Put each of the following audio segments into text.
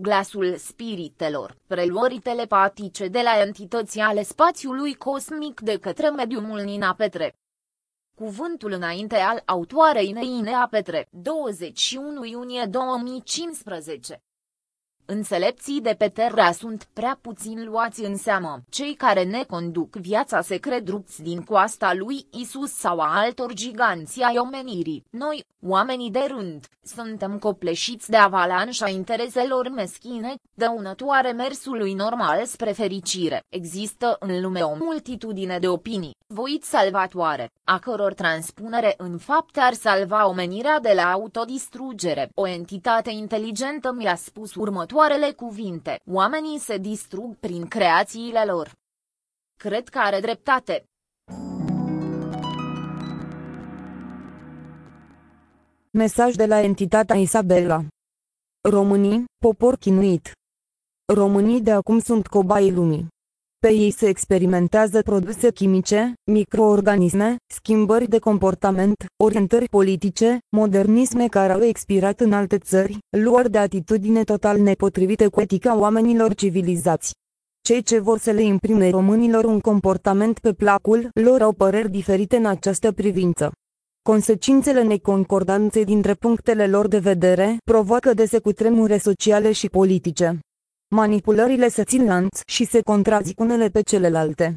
glasul spiritelor, preluări telepatice de la entități ale spațiului cosmic de către mediumul Nina Petre. Cuvântul înainte al autoarei Neinea Petre, 21 iunie 2015 Înțelepții de pe terra sunt prea puțin luați în seamă. Cei care ne conduc viața se cred rupți din coasta lui Isus sau a altor giganți ai omenirii. Noi, oamenii de rând, suntem copleșiți de avalanșa intereselor meschine, dăunătoare mersului normal spre fericire. Există în lume o multitudine de opinii, voit salvatoare, a căror transpunere în fapt ar salva omenirea de la autodistrugere. O entitate inteligentă mi-a spus următoarele cuvinte. Oamenii se distrug prin creațiile lor. Cred că are dreptate. Mesaj de la entitatea Isabela. Românii, popor chinuit. Românii de acum sunt cobaii lumii. Pe ei se experimentează produse chimice, microorganisme, schimbări de comportament, orientări politice, modernisme care au expirat în alte țări, luări de atitudine total nepotrivite cu etica oamenilor civilizați. Cei ce vor să le imprime românilor un comportament pe placul lor au păreri diferite în această privință. Consecințele neconcordanței dintre punctele lor de vedere provoacă desecutremure sociale și politice. Manipulările se țin lanț și se contrazic unele pe celelalte.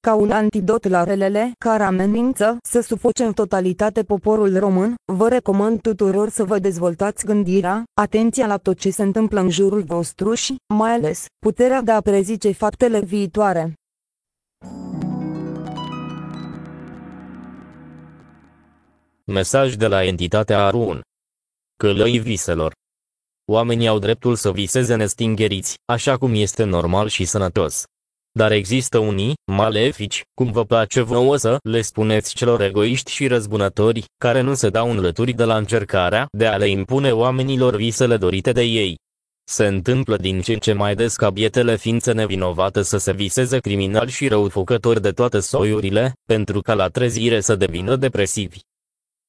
Ca un antidot la relele care amenință să sufoce în totalitate poporul român, vă recomand tuturor să vă dezvoltați gândirea, atenția la tot ce se întâmplă în jurul vostru și, mai ales, puterea de a prezice faptele viitoare. Mesaj de la entitatea Arun. Călăi viselor. Oamenii au dreptul să viseze nestingeriți, așa cum este normal și sănătos. Dar există unii, malefici, cum vă place vouă să le spuneți celor egoiști și răzbunători, care nu se dau înlături de la încercarea de a le impune oamenilor visele dorite de ei. Se întâmplă din ce în ce mai des ca bietele ființe nevinovate să se viseze criminali și răufăcători de toate soiurile, pentru ca la trezire să devină depresivi.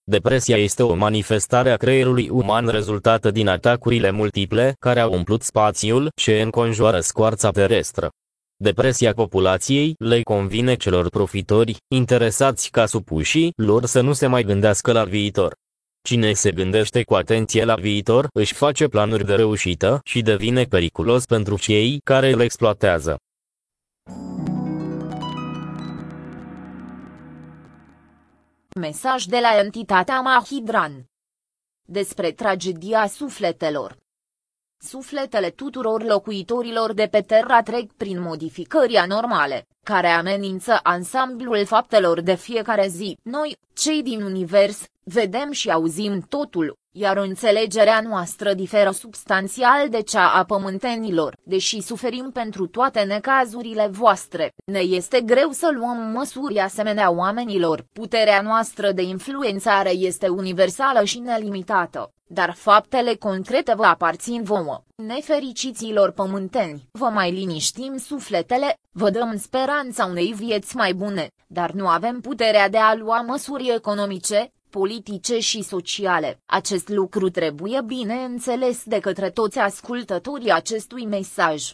Depresia este o manifestare a creierului uman rezultată din atacurile multiple care au umplut spațiul ce înconjoară scoarța terestră. Depresia populației le convine celor profitori, interesați ca supușii lor să nu se mai gândească la viitor. Cine se gândește cu atenție la viitor își face planuri de reușită și devine periculos pentru cei care îl exploatează. Mesaj de la entitatea Mahidran. Despre tragedia sufletelor. Sufletele tuturor locuitorilor de pe Terra trec prin modificări anormale, care amenință ansamblul faptelor de fiecare zi. Noi, cei din univers, vedem și auzim totul, iar înțelegerea noastră diferă substanțial de cea a pământenilor. Deși suferim pentru toate necazurile voastre, ne este greu să luăm măsuri asemenea oamenilor. Puterea noastră de influențare este universală și nelimitată, dar faptele concrete vă aparțin vouă, nefericiților pământeni. Vă mai liniștim sufletele, vă dăm speranța unei vieți mai bune, dar nu avem puterea de a lua măsuri economice, politice și sociale. Acest lucru trebuie bine înțeles de către toți ascultătorii acestui mesaj.